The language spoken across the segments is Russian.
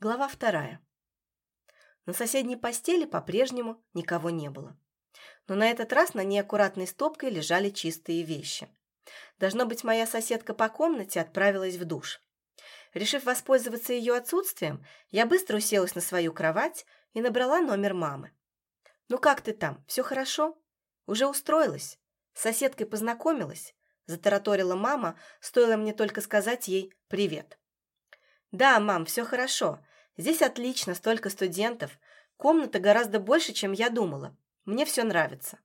Глава вторая. На соседней постели по-прежнему никого не было. Но на этот раз на ней аккуратной стопкой лежали чистые вещи. Должно быть, моя соседка по комнате отправилась в душ. Решив воспользоваться ее отсутствием, я быстро уселась на свою кровать и набрала номер мамы. «Ну как ты там? Все хорошо? Уже устроилась? С соседкой познакомилась?» Затараторила мама, стоило мне только сказать ей «привет». «Да, мам, все хорошо. Здесь отлично, столько студентов. Комната гораздо больше, чем я думала. Мне все нравится».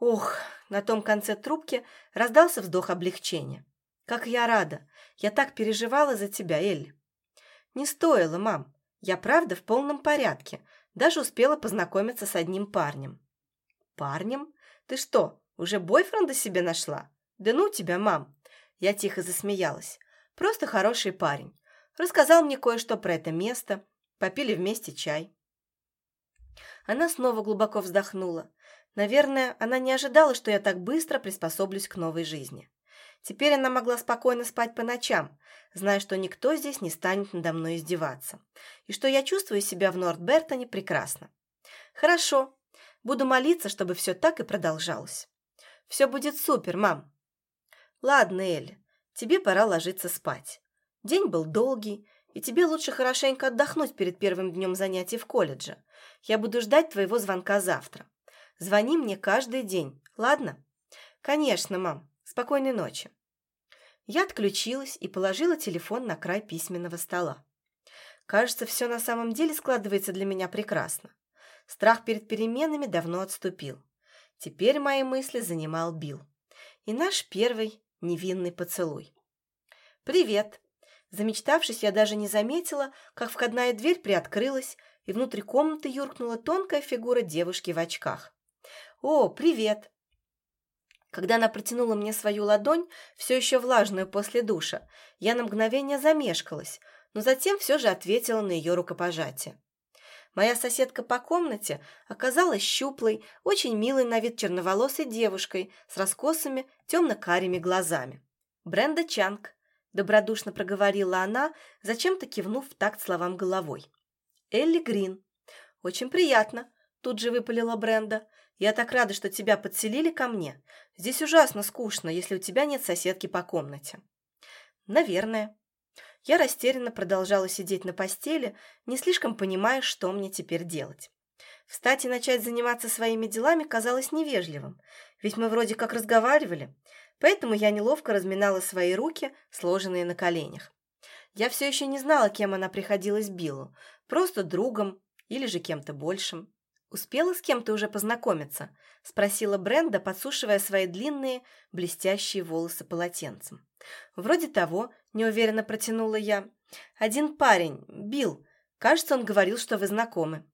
Ох, на том конце трубки раздался вздох облегчения. «Как я рада! Я так переживала за тебя, Элли!» «Не стоило, мам. Я правда в полном порядке. Даже успела познакомиться с одним парнем». «Парнем? Ты что, уже бойфренда себе нашла? Да ну тебя, мам!» Я тихо засмеялась. «Просто хороший парень. Рассказал мне кое-что про это место. Попили вместе чай. Она снова глубоко вздохнула. Наверное, она не ожидала, что я так быстро приспособлюсь к новой жизни. Теперь она могла спокойно спать по ночам, зная, что никто здесь не станет надо мной издеваться, и что я чувствую себя в Нордбертоне прекрасно. Хорошо, буду молиться, чтобы все так и продолжалось. Все будет супер, мам. Ладно, Элли, тебе пора ложиться спать. День был долгий, и тебе лучше хорошенько отдохнуть перед первым днем занятий в колледже. Я буду ждать твоего звонка завтра. Звони мне каждый день, ладно? Конечно, мам. Спокойной ночи. Я отключилась и положила телефон на край письменного стола. Кажется, все на самом деле складывается для меня прекрасно. Страх перед переменами давно отступил. Теперь мои мысли занимал Билл. И наш первый невинный поцелуй. «Привет!» Замечтавшись, я даже не заметила, как входная дверь приоткрылась, и внутрь комнаты юркнула тонкая фигура девушки в очках. «О, привет!» Когда она протянула мне свою ладонь, все еще влажную после душа, я на мгновение замешкалась, но затем все же ответила на ее рукопожатие. Моя соседка по комнате оказалась щуплой, очень милой на вид черноволосой девушкой с раскосыми темно-карими глазами. Бренда Чанг, добродушно проговорила она, зачем-то кивнув в такт словам головой. «Элли Грин. Очень приятно», – тут же выпалила Бренда. «Я так рада, что тебя подселили ко мне. Здесь ужасно скучно, если у тебя нет соседки по комнате». «Наверное». Я растерянно продолжала сидеть на постели, не слишком понимая, что мне теперь делать. Встать и начать заниматься своими делами казалось невежливым, ведь мы вроде как разговаривали, поэтому я неловко разминала свои руки, сложенные на коленях. Я все еще не знала, кем она приходилась Биллу, просто другом или же кем-то большим. «Успела с кем-то уже познакомиться?» – спросила Бренда, подсушивая свои длинные, блестящие волосы полотенцем. «Вроде того», – неуверенно протянула я. «Один парень, Билл. Кажется, он говорил, что вы знакомы».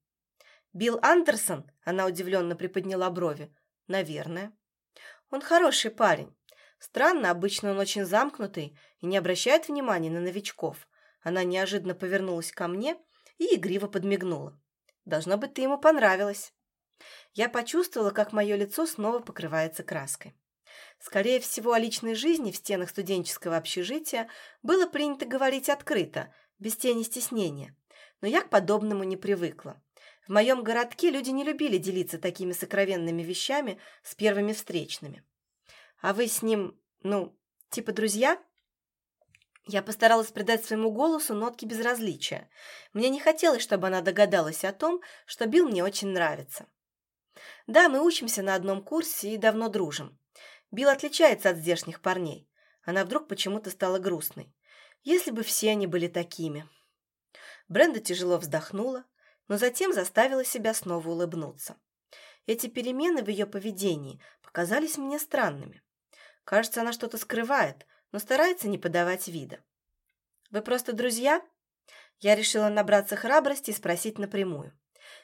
«Билл Андерсон?» – она удивленно приподняла брови. «Наверное». «Он хороший парень. Странно, обычно он очень замкнутый и не обращает внимания на новичков. Она неожиданно повернулась ко мне и игриво подмигнула. «Должно быть, ты ему понравилась». Я почувствовала, как мое лицо снова покрывается краской. Скорее всего, о личной жизни в стенах студенческого общежития было принято говорить открыто, без тени стеснения. Но я к подобному не привыкла. В моем городке люди не любили делиться такими сокровенными вещами с первыми встречными. А вы с ним, ну, типа друзья?» Я постаралась придать своему голосу нотки безразличия. Мне не хотелось, чтобы она догадалась о том, что Билл мне очень нравится. Да, мы учимся на одном курсе и давно дружим. Билл отличается от здешних парней. Она вдруг почему-то стала грустной. Если бы все они были такими. Бренда тяжело вздохнула, но затем заставила себя снова улыбнуться. Эти перемены в ее поведении показались мне странными. Кажется, она что-то скрывает, но старается не подавать вида. «Вы просто друзья?» Я решила набраться храбрости и спросить напрямую.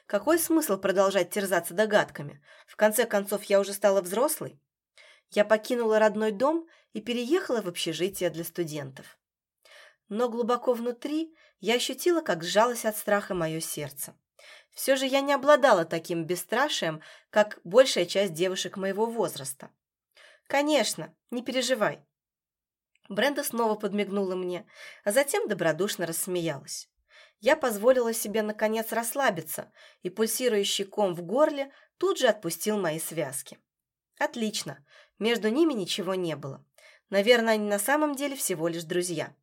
Какой смысл продолжать терзаться догадками? В конце концов, я уже стала взрослой. Я покинула родной дом и переехала в общежитие для студентов. Но глубоко внутри я ощутила, как сжалось от страха мое сердце. Все же я не обладала таким бесстрашием, как большая часть девушек моего возраста. «Конечно, не переживай». Бренда снова подмигнула мне, а затем добродушно рассмеялась. я позволила себе наконец расслабиться, и пульсирующий ком в горле тут же отпустил мои связки. Отлично, между ними ничего не было. Наверное, они на самом деле всего лишь друзья.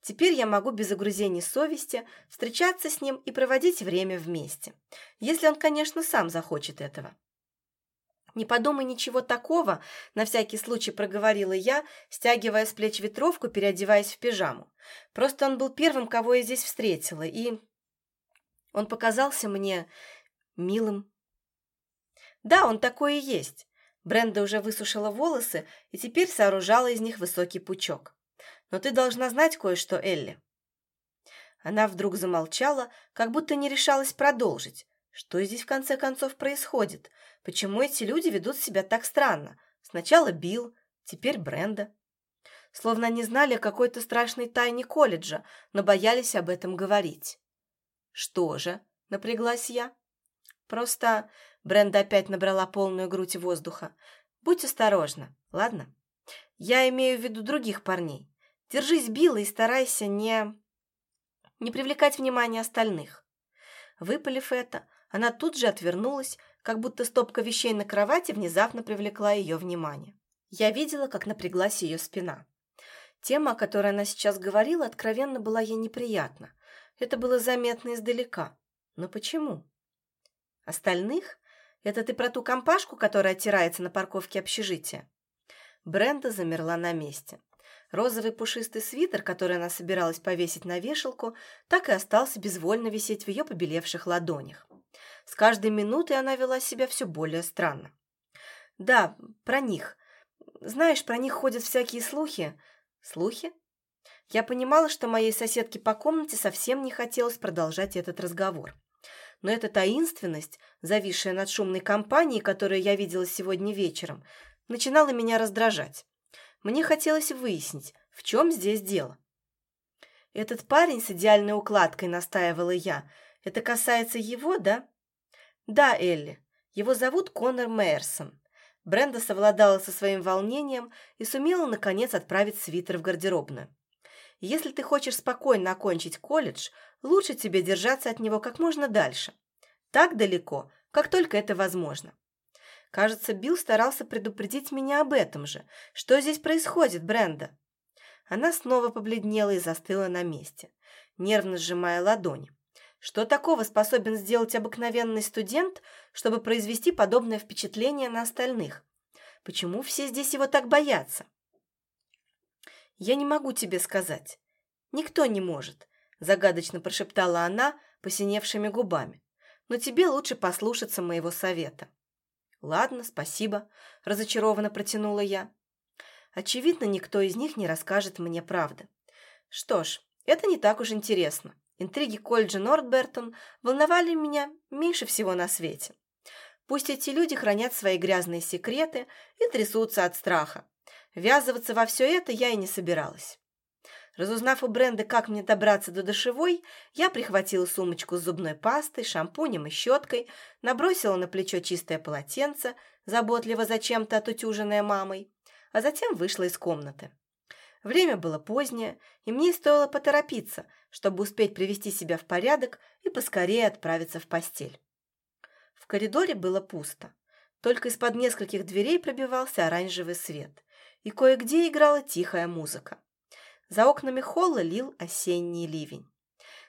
Теперь я могу без огрузений совести встречаться с ним и проводить время вместе. Если он, конечно, сам захочет этого. «Не подумай ничего такого», — на всякий случай проговорила я, стягивая с плеч ветровку, переодеваясь в пижаму. «Просто он был первым, кого я здесь встретила, и...» Он показался мне милым. «Да, он такой и есть». Бренда уже высушила волосы и теперь сооружала из них высокий пучок. «Но ты должна знать кое-что, Элли». Она вдруг замолчала, как будто не решалась продолжить. Что здесь в конце концов происходит? Почему эти люди ведут себя так странно? Сначала Билл, теперь Бренда. Словно они знали о какой-то страшной тайне колледжа, но боялись об этом говорить. «Что же?» — напряглась я. «Просто...» — Бренда опять набрала полную грудь воздуха. «Будь осторожна, ладно? Я имею в виду других парней. Держись, Билла, и старайся не... не привлекать внимание остальных». Выпалив это, она тут же отвернулась, как будто стопка вещей на кровати внезапно привлекла ее внимание. Я видела, как напряглась ее спина. Тема, о которой она сейчас говорила, откровенно была ей неприятна. Это было заметно издалека. Но почему? Остальных? Это ты про ту компашку, которая оттирается на парковке общежития? Бренда замерла на месте. Розовый пушистый свитер, который она собиралась повесить на вешалку, так и остался безвольно висеть в ее побелевших ладонях. С каждой минутой она вела себя все более странно. «Да, про них. Знаешь, про них ходят всякие слухи». «Слухи?» Я понимала, что моей соседке по комнате совсем не хотелось продолжать этот разговор. Но эта таинственность, зависшая над шумной компанией, которую я видела сегодня вечером, начинала меня раздражать. Мне хотелось выяснить, в чем здесь дело. «Этот парень с идеальной укладкой», — настаивала я, — «это касается его, да?» «Да, Элли. Его зовут Конор Мейерсон». Бренда совладала со своим волнением и сумела, наконец, отправить свитер в гардеробную. «Если ты хочешь спокойно окончить колледж, лучше тебе держаться от него как можно дальше. Так далеко, как только это возможно». Кажется, Билл старался предупредить меня об этом же. Что здесь происходит, Бренда? Она снова побледнела и застыла на месте, нервно сжимая ладони. Что такого способен сделать обыкновенный студент, чтобы произвести подобное впечатление на остальных? Почему все здесь его так боятся? Я не могу тебе сказать. Никто не может, загадочно прошептала она посиневшими губами. Но тебе лучше послушаться моего совета. Ладно, спасибо, разочарованно протянула я. Очевидно, никто из них не расскажет мне правды. Что ж, это не так уж интересно. Интриги колледжа Нортбертон волновали меня меньше всего на свете. Пусть эти люди хранят свои грязные секреты и трясутся от страха. Ввязываться во все это я и не собиралась. Разузнав у Бренды, как мне добраться до душевой, я прихватила сумочку с зубной пастой, шампунем и щеткой, набросила на плечо чистое полотенце, заботливо зачем-то отутюженное мамой, а затем вышла из комнаты. Время было позднее, и мне стоило поторопиться, чтобы успеть привести себя в порядок и поскорее отправиться в постель. В коридоре было пусто. Только из-под нескольких дверей пробивался оранжевый свет, и кое-где играла тихая музыка. За окнами холла лил осенний ливень.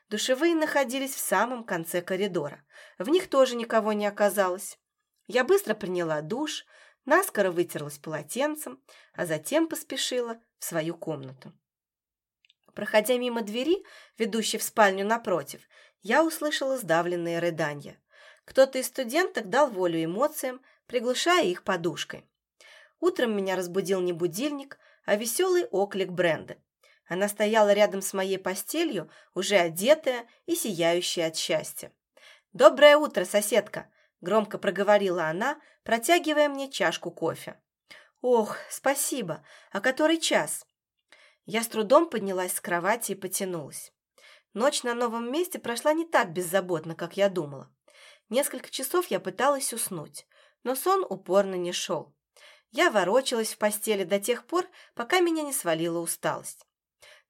Душевые находились в самом конце коридора. В них тоже никого не оказалось. Я быстро приняла душ, наскоро вытерлась полотенцем, а затем поспешила в свою комнату. Проходя мимо двери, ведущей в спальню напротив, я услышала сдавленные рыдания. Кто-то из студенток дал волю эмоциям, приглушая их подушкой. Утром меня разбудил не будильник, а веселый оклик Бренды. Она стояла рядом с моей постелью, уже одетая и сияющая от счастья. «Доброе утро, соседка!» – громко проговорила она, протягивая мне чашку кофе. «Ох, спасибо! А который час?» Я с трудом поднялась с кровати и потянулась. Ночь на новом месте прошла не так беззаботно, как я думала. Несколько часов я пыталась уснуть, но сон упорно не шел. Я ворочалась в постели до тех пор, пока меня не свалила усталость.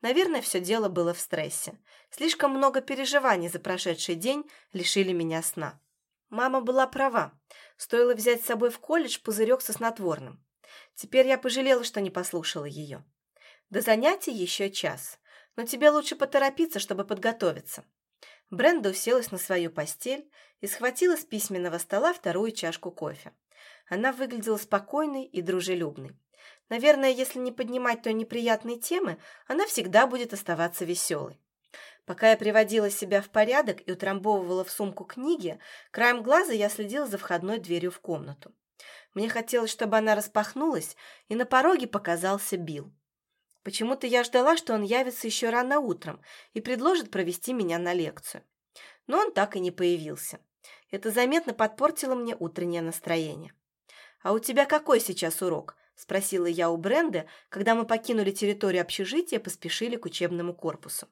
Наверное, все дело было в стрессе. Слишком много переживаний за прошедший день лишили меня сна. Мама была права. Стоило взять с собой в колледж пузырек со снотворным. Теперь я пожалела, что не послушала ее. До занятий еще час, но тебе лучше поторопиться, чтобы подготовиться. Бренда уселась на свою постель и схватила с письменного стола вторую чашку кофе. Она выглядела спокойной и дружелюбной. Наверное, если не поднимать той неприятной темы, она всегда будет оставаться веселой. Пока я приводила себя в порядок и утрамбовывала в сумку книги, краем глаза я следила за входной дверью в комнату. Мне хотелось, чтобы она распахнулась, и на пороге показался Билл. Почему-то я ждала, что он явится еще рано утром и предложит провести меня на лекцию. Но он так и не появился. Это заметно подпортило мне утреннее настроение. «А у тебя какой сейчас урок?» – спросила я у Бренды, когда мы покинули территорию общежития и поспешили к учебному корпусу.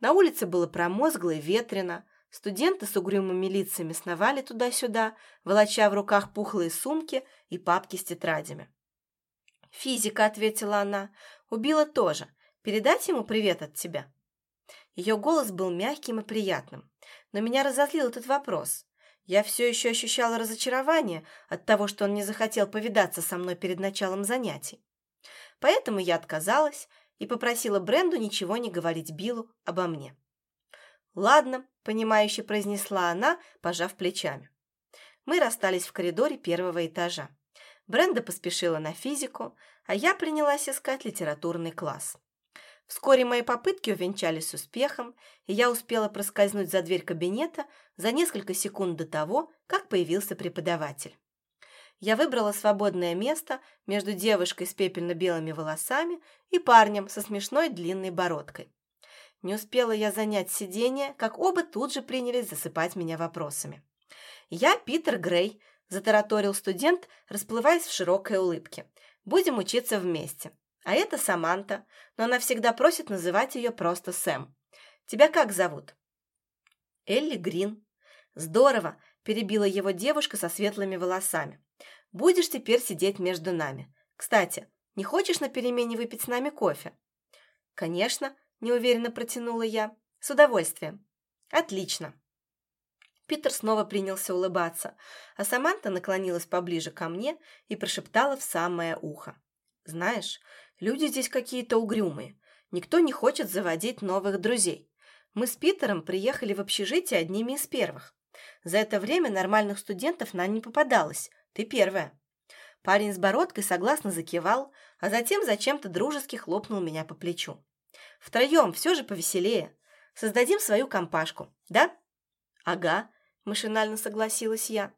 На улице было промозгло и ветрено, студенты с угрюмыми лицами сновали туда-сюда, волоча в руках пухлые сумки и папки с тетрадями. «Физика», — ответила она, — «убила тоже. Передать ему привет от тебя?» Ее голос был мягким и приятным, но меня разозлил этот вопрос. Я все еще ощущала разочарование от того, что он не захотел повидаться со мной перед началом занятий. Поэтому я отказалась и попросила Бренду ничего не говорить Биллу обо мне. «Ладно», — понимающе произнесла она, пожав плечами. Мы расстались в коридоре первого этажа. Бренда поспешила на физику, а я принялась искать литературный класс. Вскоре мои попытки увенчались успехом, и я успела проскользнуть за дверь кабинета за несколько секунд до того, как появился преподаватель я выбрала свободное место между девушкой с пепельно-белыми волосами и парнем со смешной длинной бородкой. Не успела я занять сиденье, как оба тут же принялись засыпать меня вопросами. «Я Питер Грей», – затараторил студент, расплываясь в широкой улыбке. «Будем учиться вместе. А это Саманта, но она всегда просит называть ее просто Сэм. Тебя как зовут?» «Элли Грин». «Здорово», – перебила его девушка со светлыми волосами. Будешь теперь сидеть между нами. Кстати, не хочешь на перемене выпить с нами кофе?» «Конечно», – неуверенно протянула я. «С удовольствием». «Отлично». Питер снова принялся улыбаться, а Саманта наклонилась поближе ко мне и прошептала в самое ухо. «Знаешь, люди здесь какие-то угрюмые. Никто не хочет заводить новых друзей. Мы с Питером приехали в общежитие одними из первых. За это время нормальных студентов нам не попадалось, ты первая». Парень с бородкой согласно закивал, а затем зачем-то дружески хлопнул меня по плечу. «Втроем все же повеселее. Создадим свою компашку, да?» «Ага», – машинально согласилась я.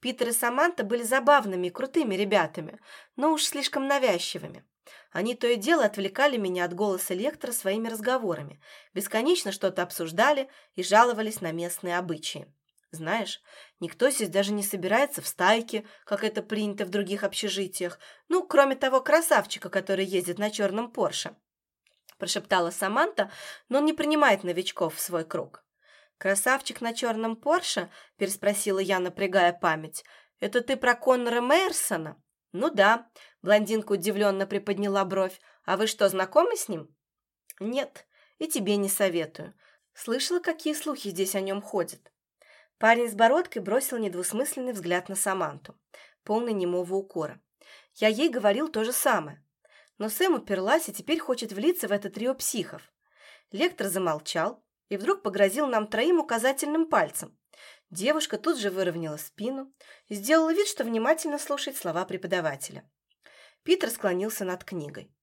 Питер и Саманта были забавными крутыми ребятами, но уж слишком навязчивыми. Они то и дело отвлекали меня от голоса лектора своими разговорами, бесконечно что-то обсуждали и жаловались на местные обычаи. Знаешь, никто здесь даже не собирается в стайке, как это принято в других общежитиях, ну, кроме того красавчика, который ездит на черном Порше. Прошептала Саманта, но он не принимает новичков в свой круг. «Красавчик на черном Порше?» – переспросила я, напрягая память. «Это ты про Коннора Мейерсона?» «Ну да», – блондинка удивленно приподняла бровь. «А вы что, знакомы с ним?» «Нет, и тебе не советую. Слышала, какие слухи здесь о нем ходят?» Парень с бородкой бросил недвусмысленный взгляд на Саманту, полный немого укора. Я ей говорил то же самое. Но Сэм уперлась и теперь хочет влиться в это трио психов. Лектор замолчал и вдруг погрозил нам троим указательным пальцем. Девушка тут же выровняла спину и сделала вид, что внимательно слушает слова преподавателя. Питер склонился над книгой.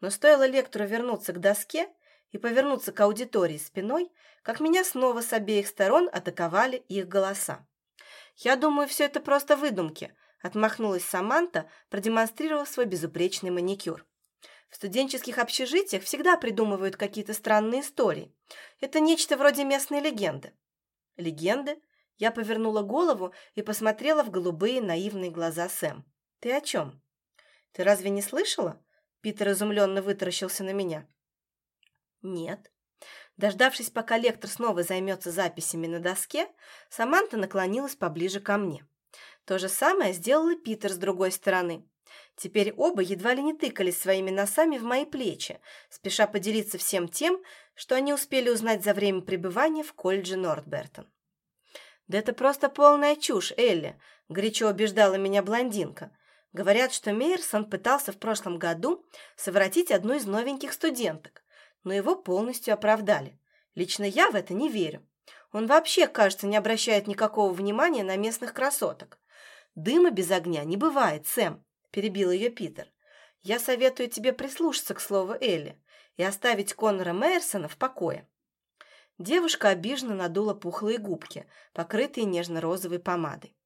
Но стоило лектору вернуться к доске, и повернуться к аудитории спиной, как меня снова с обеих сторон атаковали их голоса. «Я думаю, все это просто выдумки», – отмахнулась Саманта, продемонстрировав свой безупречный маникюр. В студенческих общежитиях всегда придумывают какие-то странные истории. Это нечто вроде местной легенды. Легенды? Я повернула голову и посмотрела в голубые наивные глаза Сэм. Ты о чем? Ты разве не слышала? Питер изумленно вытаращился на меня. Нет. Дождавшись, пока лектор снова займется записями на доске, Саманта наклонилась поближе ко мне. То же самое сделал и Питер с другой стороны. Теперь оба едва ли не тыкались своими носами в мои плечи, спеша поделиться всем тем, что они успели узнать за время пребывания в колледже Нортбертон. «Да это просто полная чушь, Элли», — горячо убеждала меня блондинка. «Говорят, что Мейерсон пытался в прошлом году совратить одну из новеньких студенток, но его полностью оправдали. Лично я в это не верю. Он вообще, кажется, не обращает никакого внимания на местных красоток. Дыма без огня не бывает, Сэм перебил ее Питер. «Я советую тебе прислушаться к слову Элли и оставить Коннора Мейерсона в покое». Девушка обиженно надула пухлые губки, покрытые нежно-розовой помадой.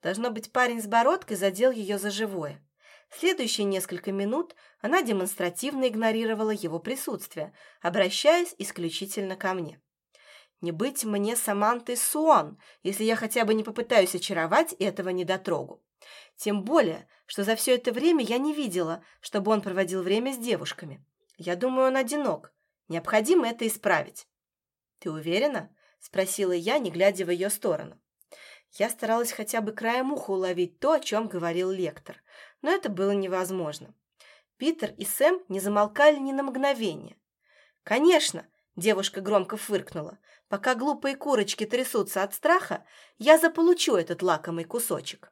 Должно быть, парень с бородкой задел ее за живое. Следующие несколько минут она демонстративно игнорировала его присутствие, обращаясь исключительно ко мне. «Не быть мне Самантой Суон, если я хотя бы не попытаюсь очаровать этого недотрогу. Тем более, что за все это время я не видела, чтобы он проводил время с девушками. Я думаю, он одинок. Необходимо это исправить. «Ты уверена?» – спросила я, не глядя в ее сторону. Я старалась хотя бы краем уха уловить то, о чем говорил лектор, но это было невозможно. Питер и Сэм не замолкали ни на мгновение. «Конечно!» – девушка громко фыркнула. «Пока глупые курочки трясутся от страха, я заполучу этот лакомый кусочек».